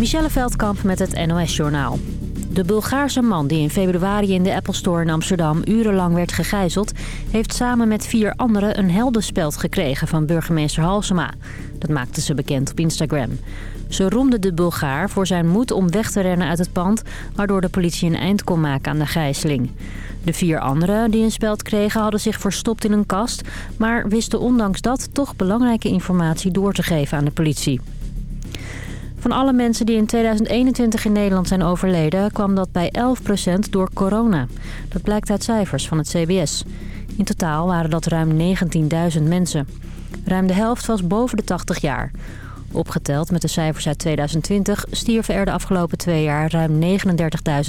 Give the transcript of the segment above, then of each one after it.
Michelle Veldkamp met het NOS-journaal. De Bulgaarse man die in februari in de Apple Store in Amsterdam urenlang werd gegijzeld... heeft samen met vier anderen een heldenspeld gekregen van burgemeester Halsema. Dat maakte ze bekend op Instagram. Ze roemde de Bulgaar voor zijn moed om weg te rennen uit het pand... waardoor de politie een eind kon maken aan de gijzeling. De vier anderen die een speld kregen hadden zich verstopt in een kast... maar wisten ondanks dat toch belangrijke informatie door te geven aan de politie. Van alle mensen die in 2021 in Nederland zijn overleden... kwam dat bij 11% door corona. Dat blijkt uit cijfers van het CBS. In totaal waren dat ruim 19.000 mensen. Ruim de helft was boven de 80 jaar. Opgeteld met de cijfers uit 2020 stierven er de afgelopen twee jaar ruim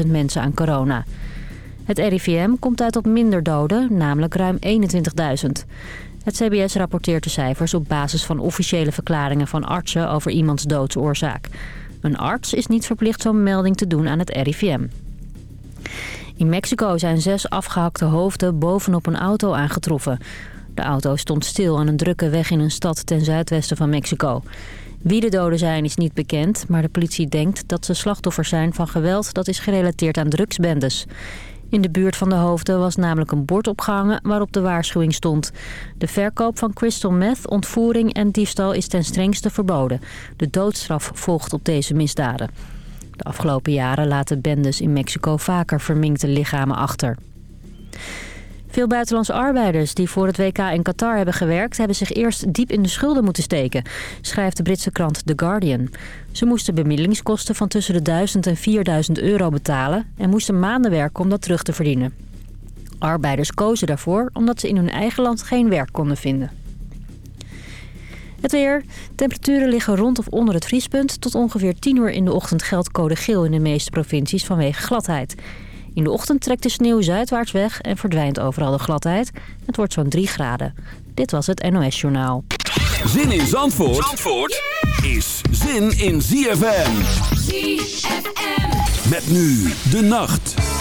39.000 mensen aan corona. Het RIVM komt uit op minder doden, namelijk ruim 21.000. Het CBS rapporteert de cijfers op basis van officiële verklaringen van artsen over iemands doodsoorzaak. Een arts is niet verplicht zo'n melding te doen aan het RIVM. In Mexico zijn zes afgehakte hoofden bovenop een auto aangetroffen. De auto stond stil aan een drukke weg in een stad ten zuidwesten van Mexico. Wie de doden zijn is niet bekend, maar de politie denkt dat ze slachtoffers zijn van geweld dat is gerelateerd aan drugsbendes. In de buurt van de hoofden was namelijk een bord opgehangen waarop de waarschuwing stond. De verkoop van crystal meth, ontvoering en diefstal is ten strengste verboden. De doodstraf volgt op deze misdaden. De afgelopen jaren laten bendes in Mexico vaker verminkte lichamen achter. Veel buitenlandse arbeiders die voor het WK in Qatar hebben gewerkt... hebben zich eerst diep in de schulden moeten steken, schrijft de Britse krant The Guardian. Ze moesten bemiddelingskosten van tussen de 1000 en 4000 euro betalen... en moesten maanden werken om dat terug te verdienen. Arbeiders kozen daarvoor omdat ze in hun eigen land geen werk konden vinden. Het weer. Temperaturen liggen rond of onder het vriespunt. Tot ongeveer 10 uur in de ochtend geldt code geel in de meeste provincies vanwege gladheid. In de ochtend trekt de sneeuw zuidwaarts weg en verdwijnt overal de gladheid. Het wordt zo'n 3 graden. Dit was het NOS Journaal. Zin in Zandvoort, Zandvoort is zin in ZFM. ZFM. Met nu de nacht.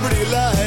pretty life.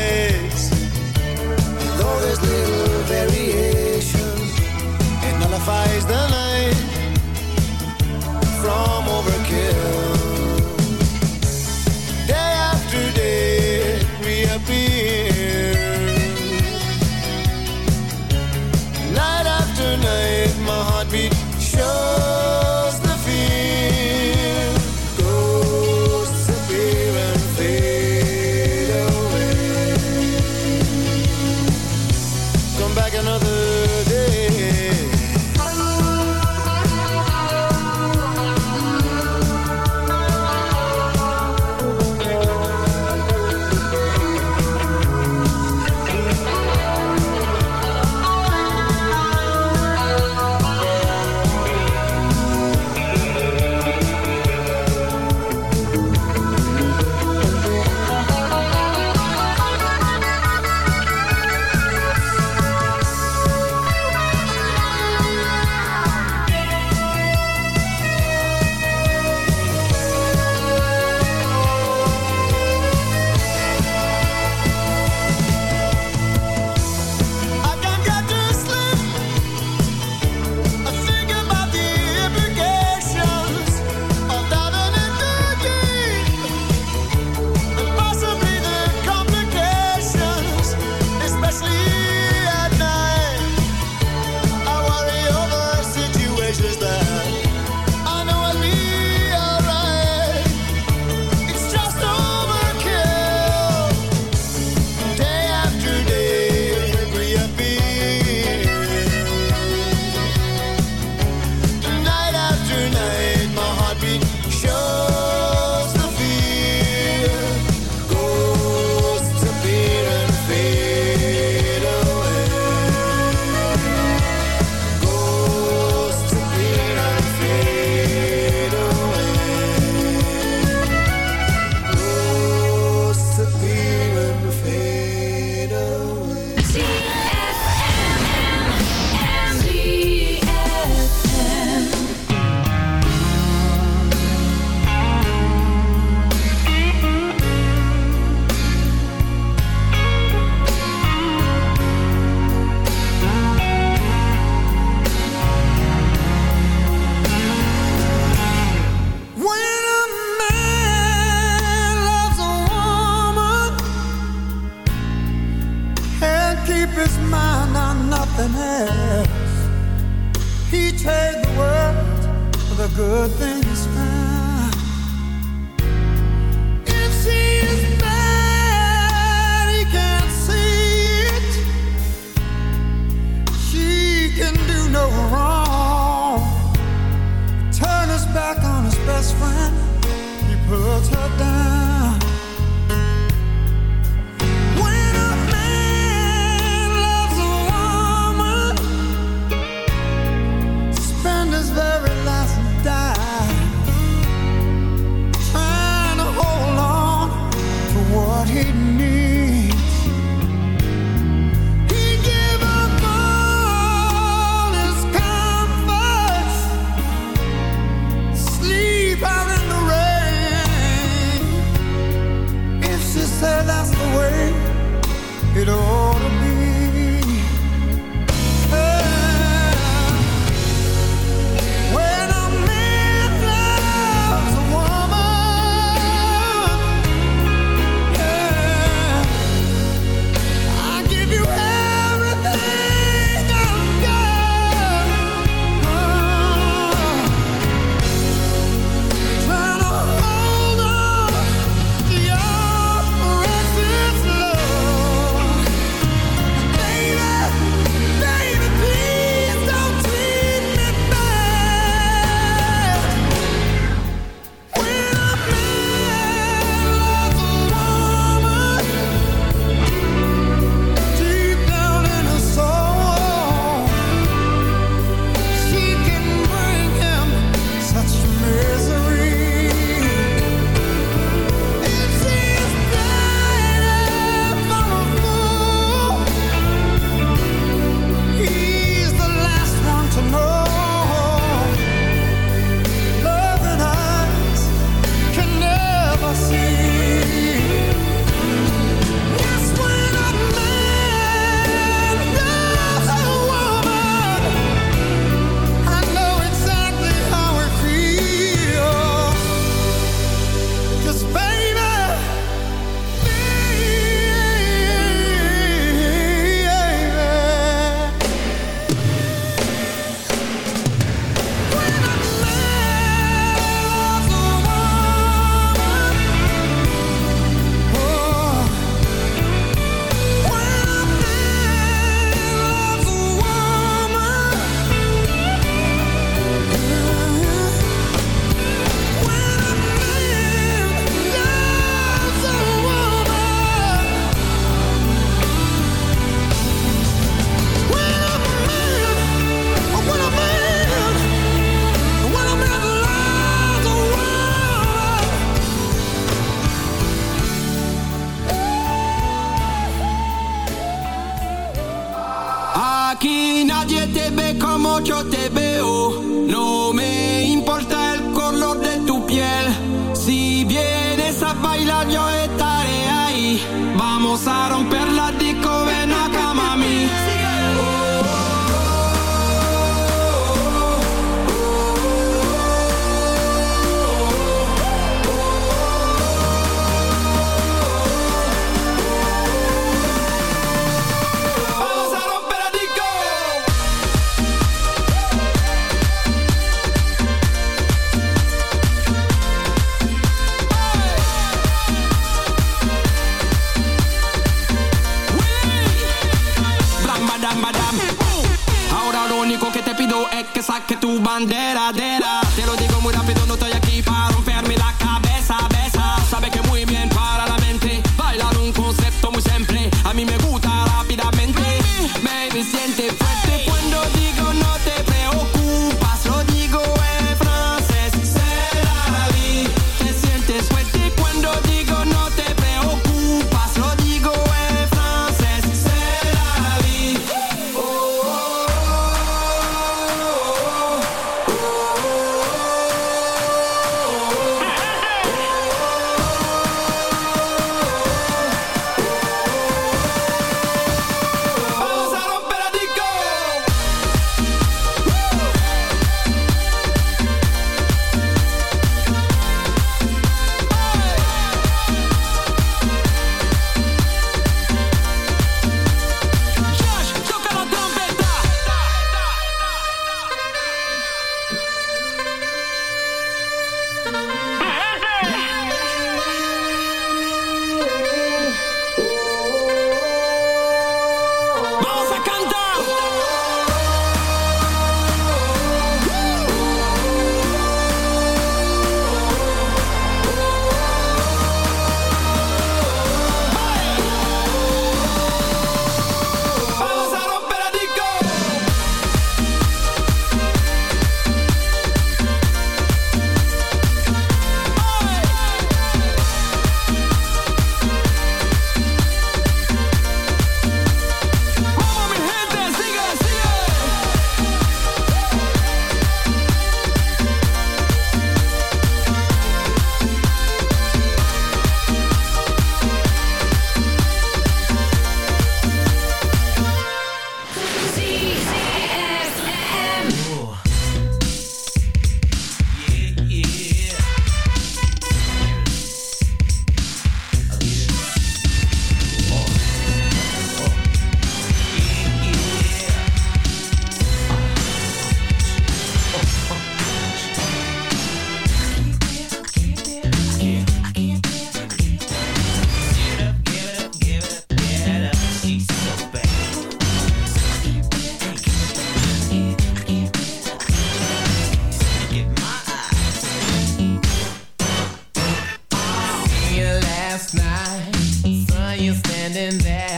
last night. Saw you standing there.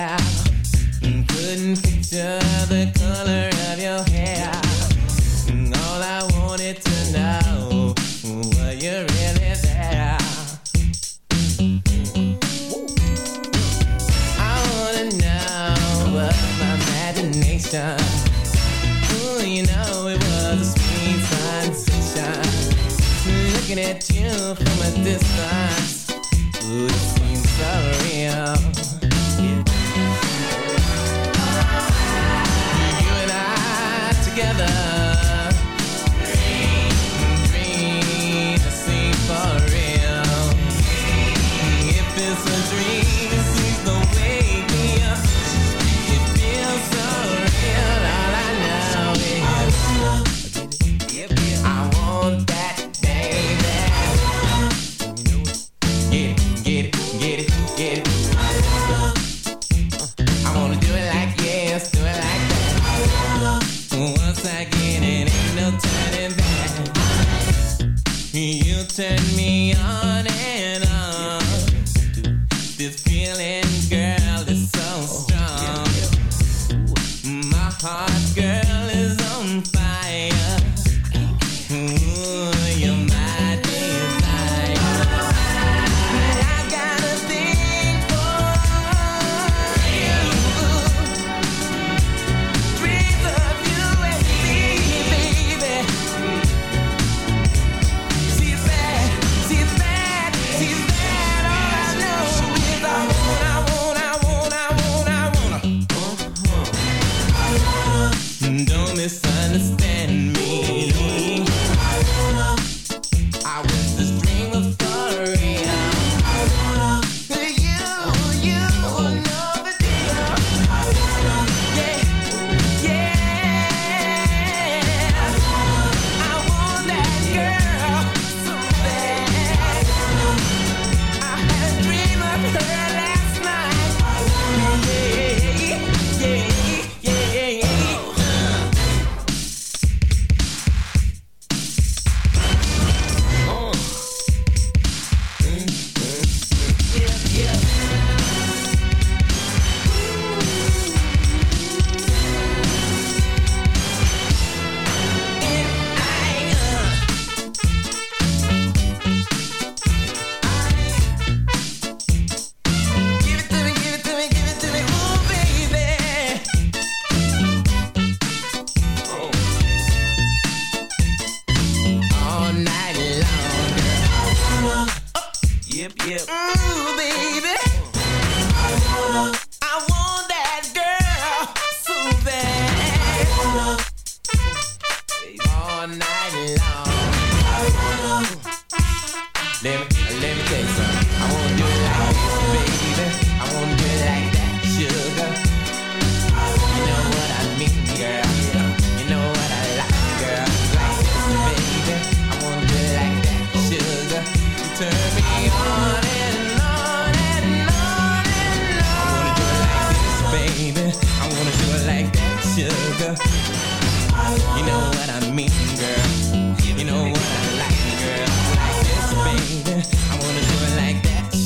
this.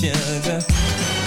Yeah.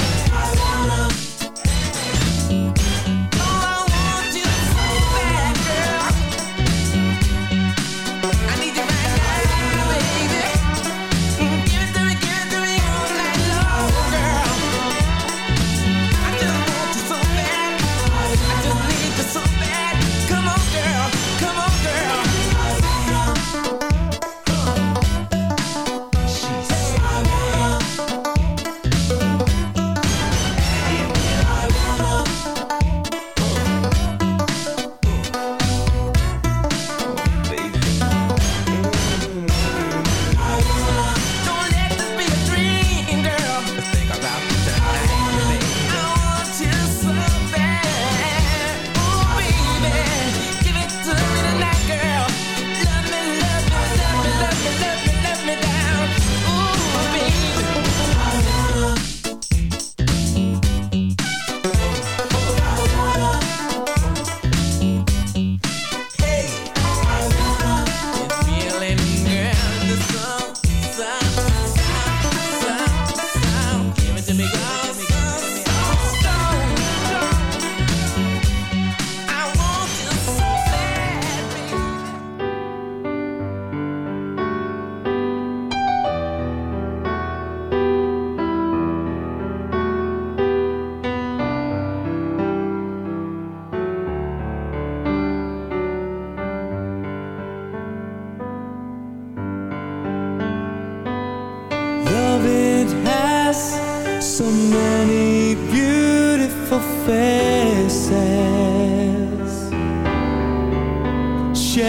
绚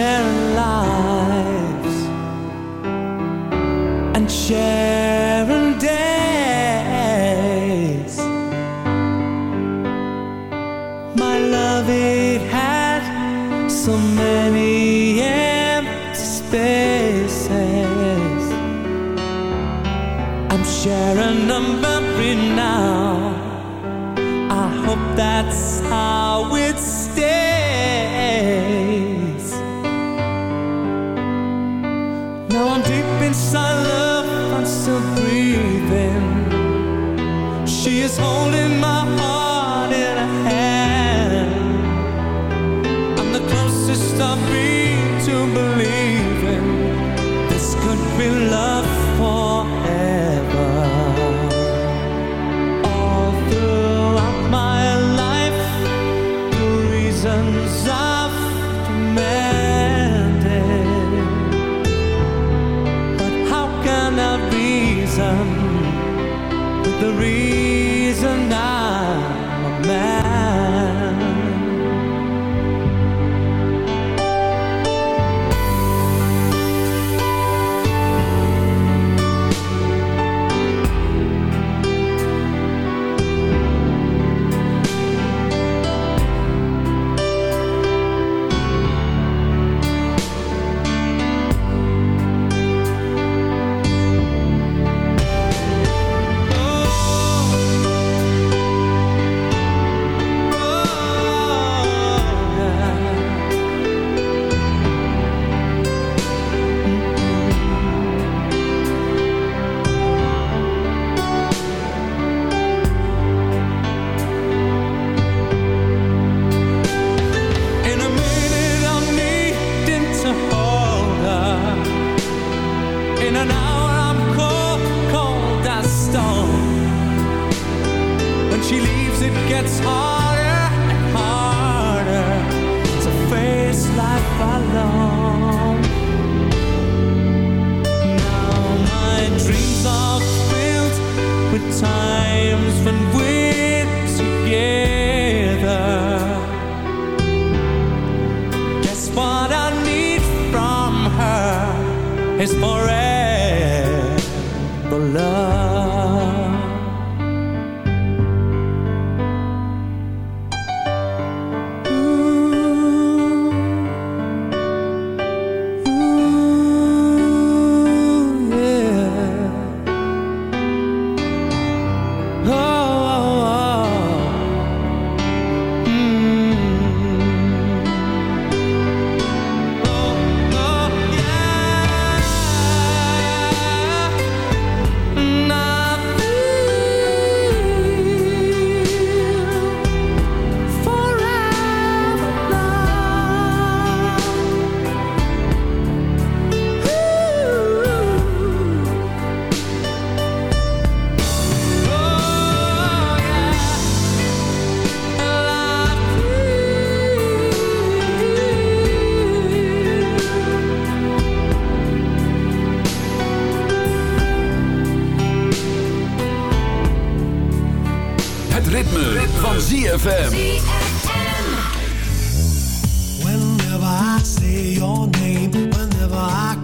烂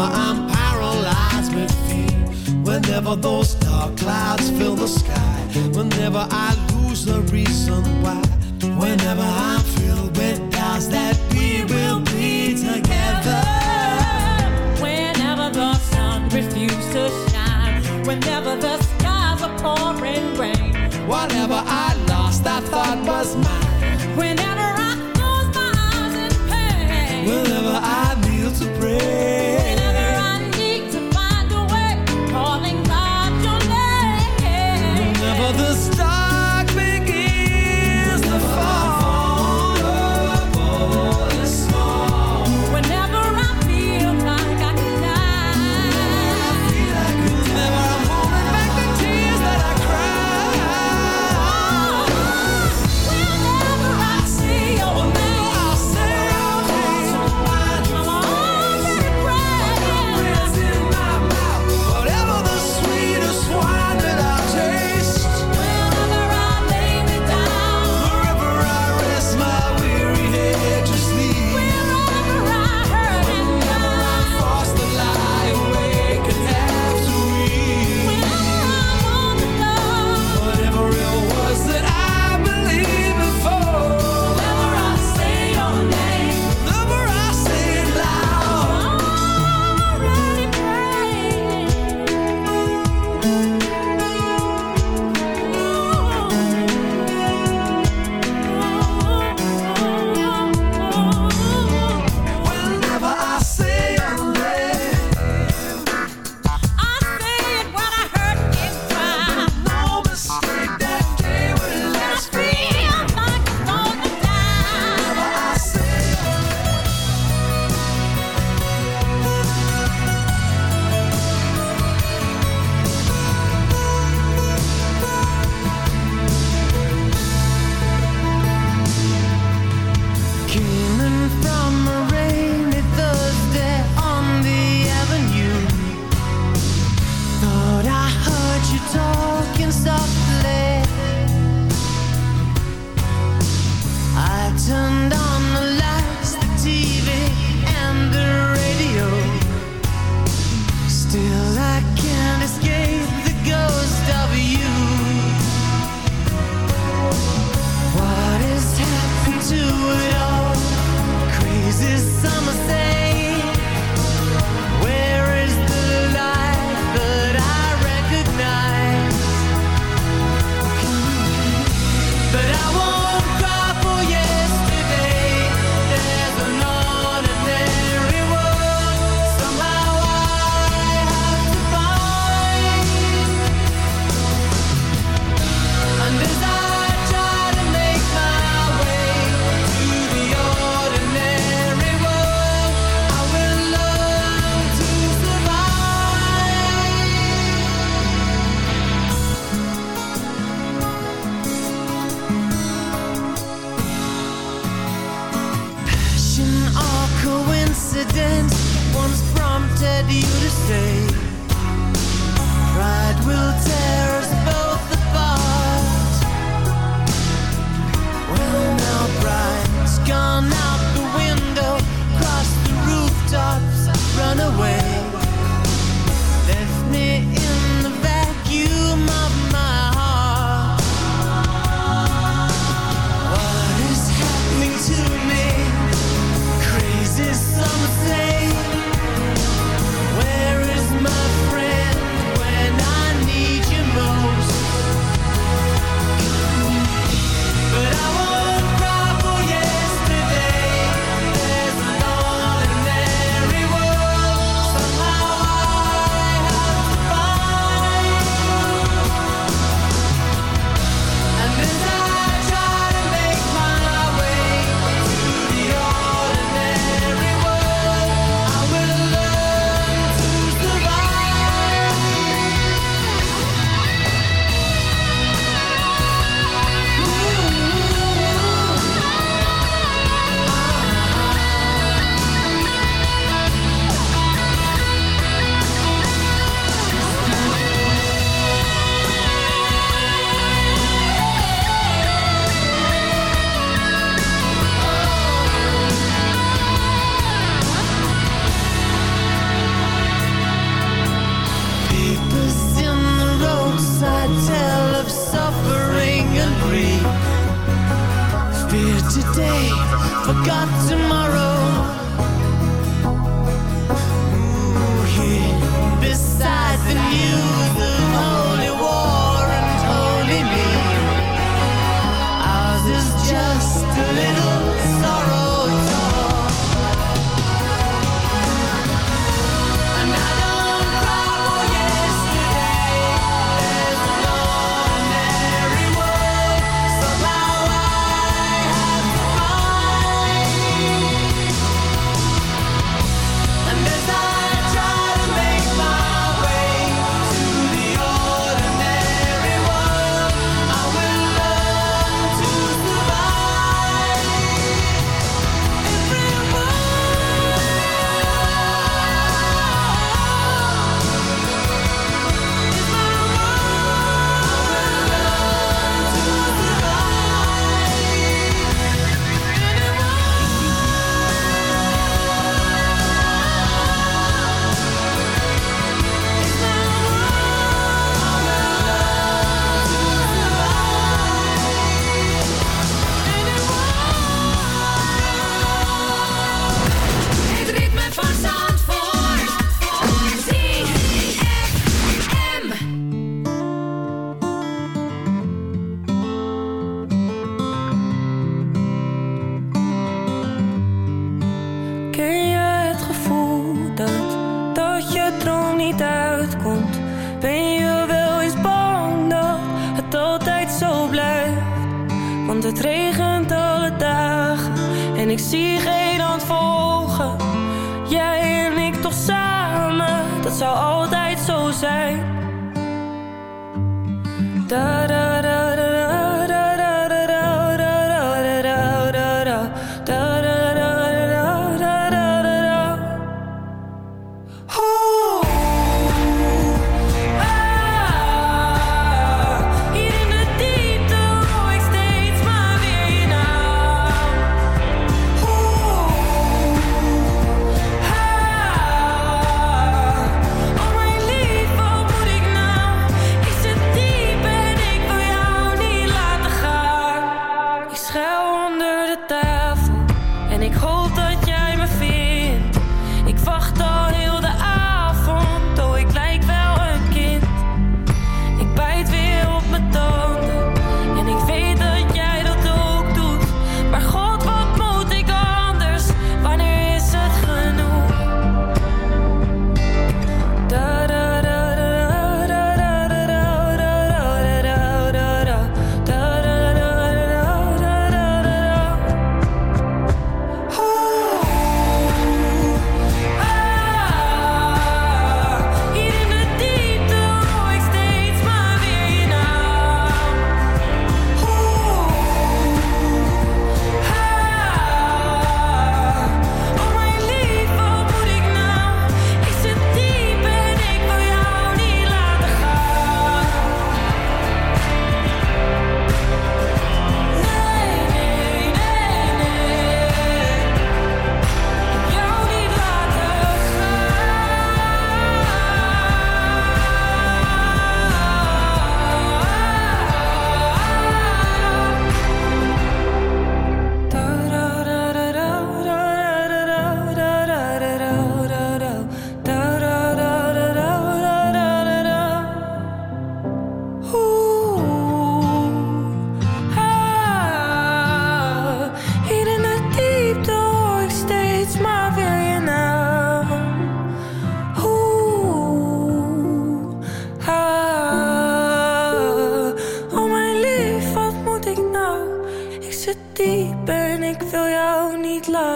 Forever I'm paralyzed with fear. Whenever those dark clouds fill the sky. Whenever I lose the reason why. Whenever I'm filled with doubts that we will be together. Whenever the sun refuses to shine. Whenever the skies are pouring rain. Whatever I lost, I thought was mine. Whenever I close my eyes in pain. Whenever I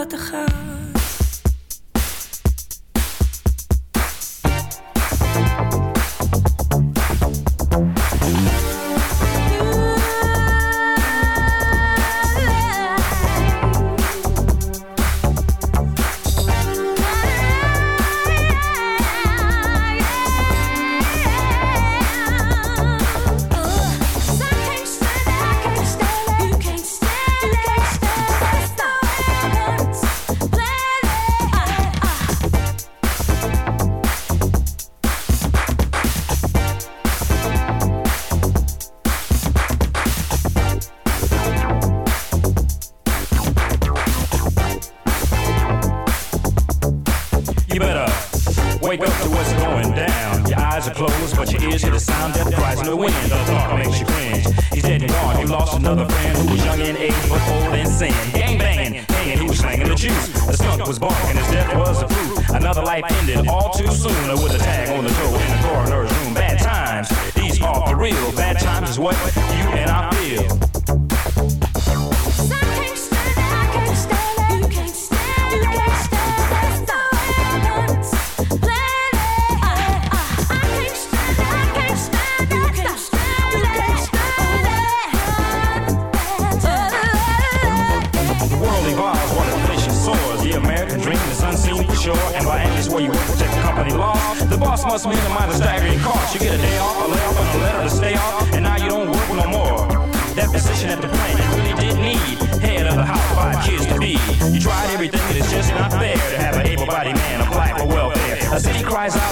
Let's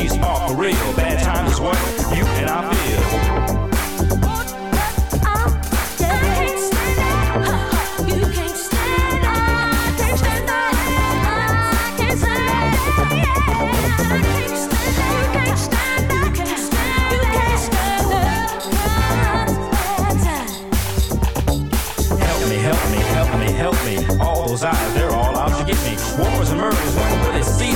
these are for real. Bad times is what you and I feel. Help me, help me, help me, help me. All those eyes, they're all out to get me. Wars and murders,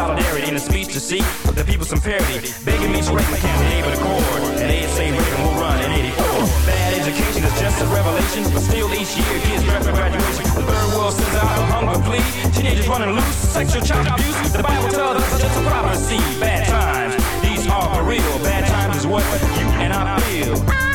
solidarity in a speech to seek the people some parity. Begging me to break my candidate with a cord. And they say Reagan will run in 84. Bad education is just a revelation, but still each year kids draft for graduation. The third world sends out a hunger plea. Teenagers running loose, sexual child abuse. The Bible tells us it's just a prophecy. Bad times, these are for real. Bad times is what you and I feel.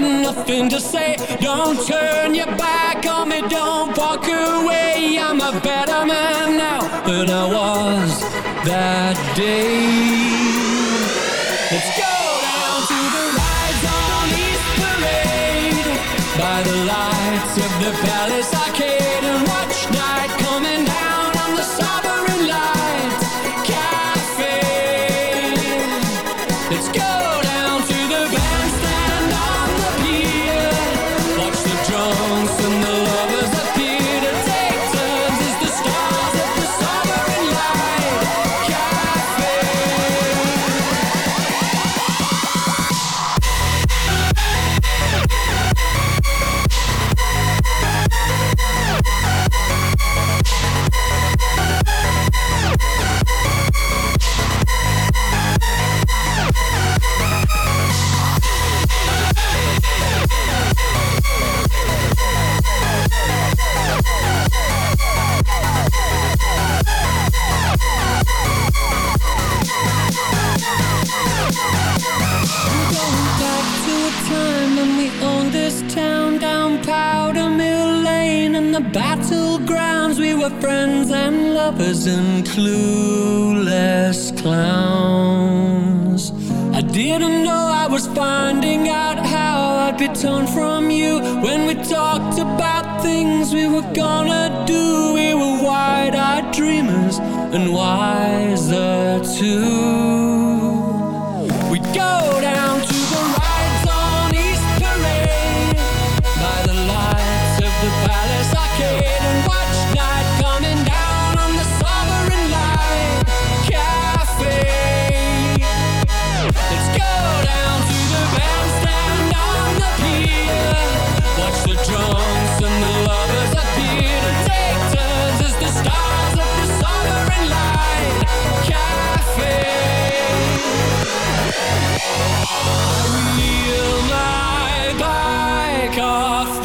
Nothing to say. Don't turn your back on me, don't walk away. I'm a better man now than I was that day.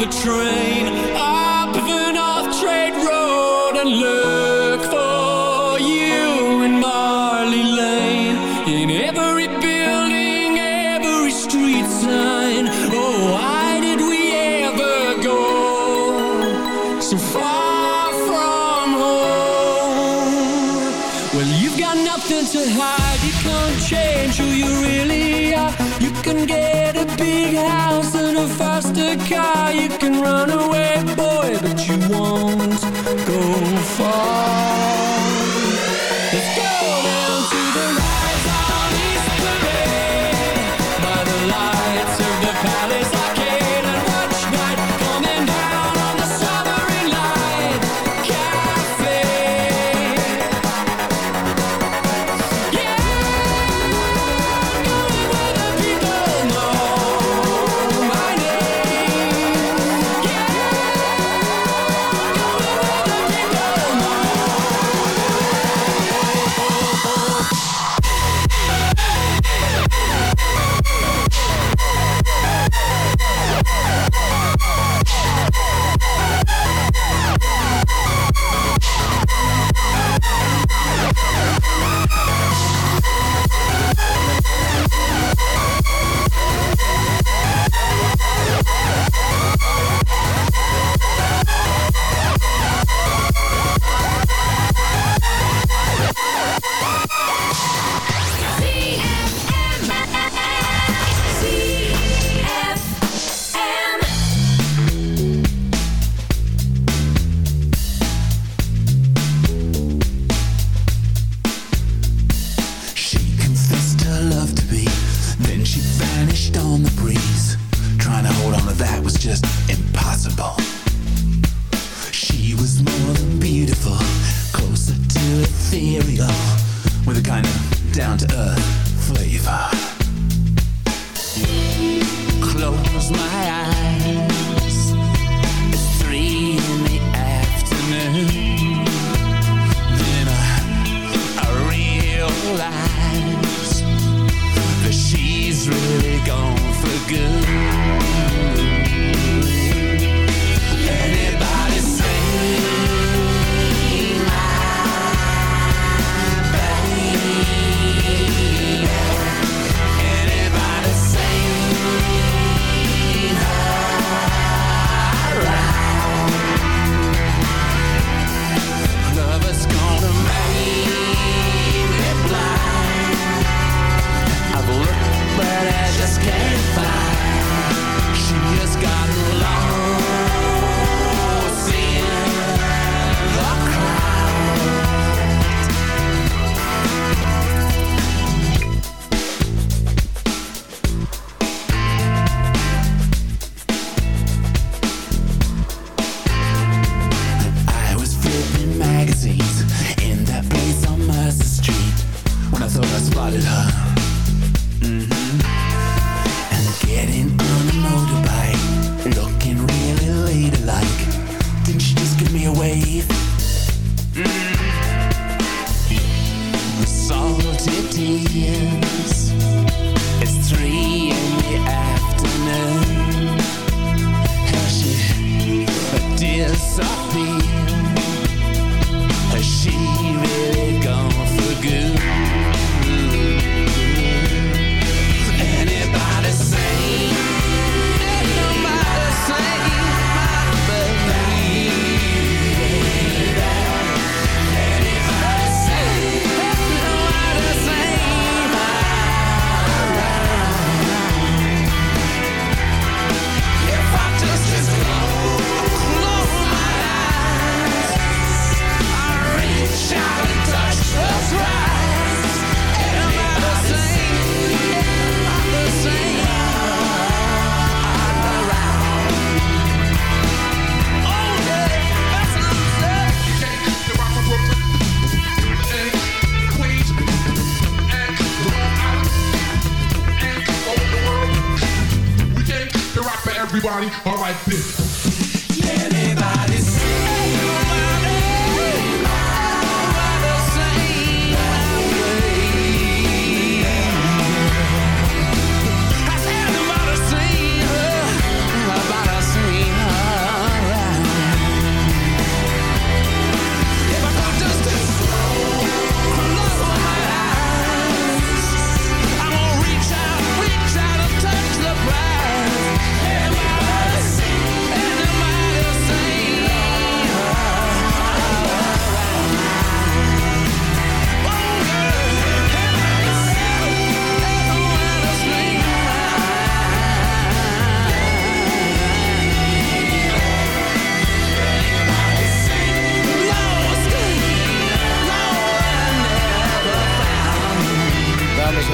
Train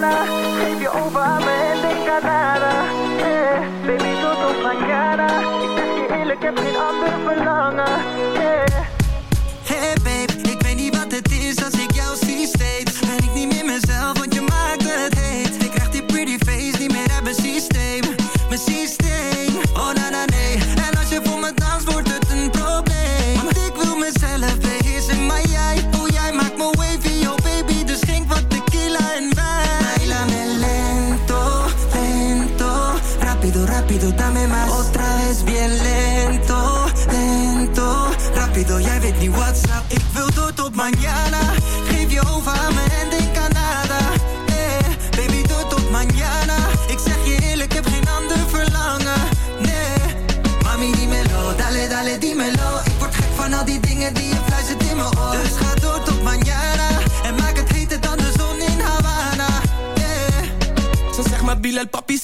Mañana. Geef je over en denk aan nada. Eh, baby, tot mañana. Ik zeg je eerlijk, heb geen ander verlangen.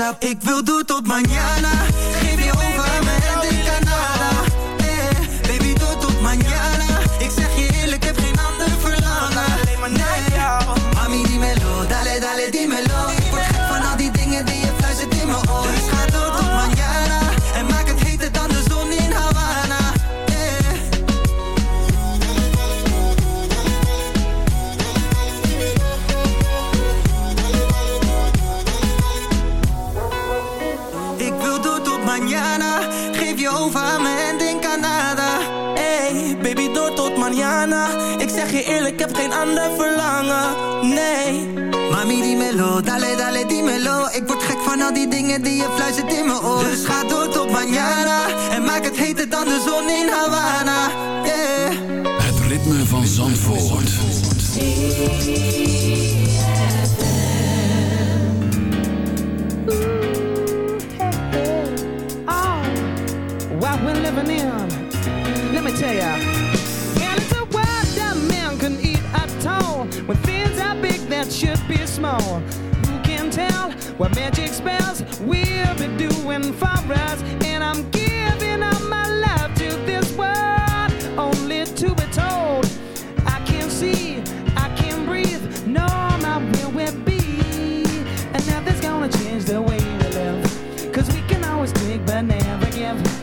Ik wil door tot mañana. Geef je over al die dingen die je fluistert in mijn oor. Dus ga door tot mañana. En maak het heter dan de zon in Havana. Yeah. Het ritme van Zandvoort. Oh, what we're living in. Let me tell ya. Yeah, it's a world that man can eat at all. When things are big that should be small. Who can tell what magic spells we'll be doing for us? And I'm giving up my love to this world, only to be told. I can't see, I can't breathe, no, not where we'll be. And nothing's gonna change the way we live. Cause we can always take but never give.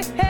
We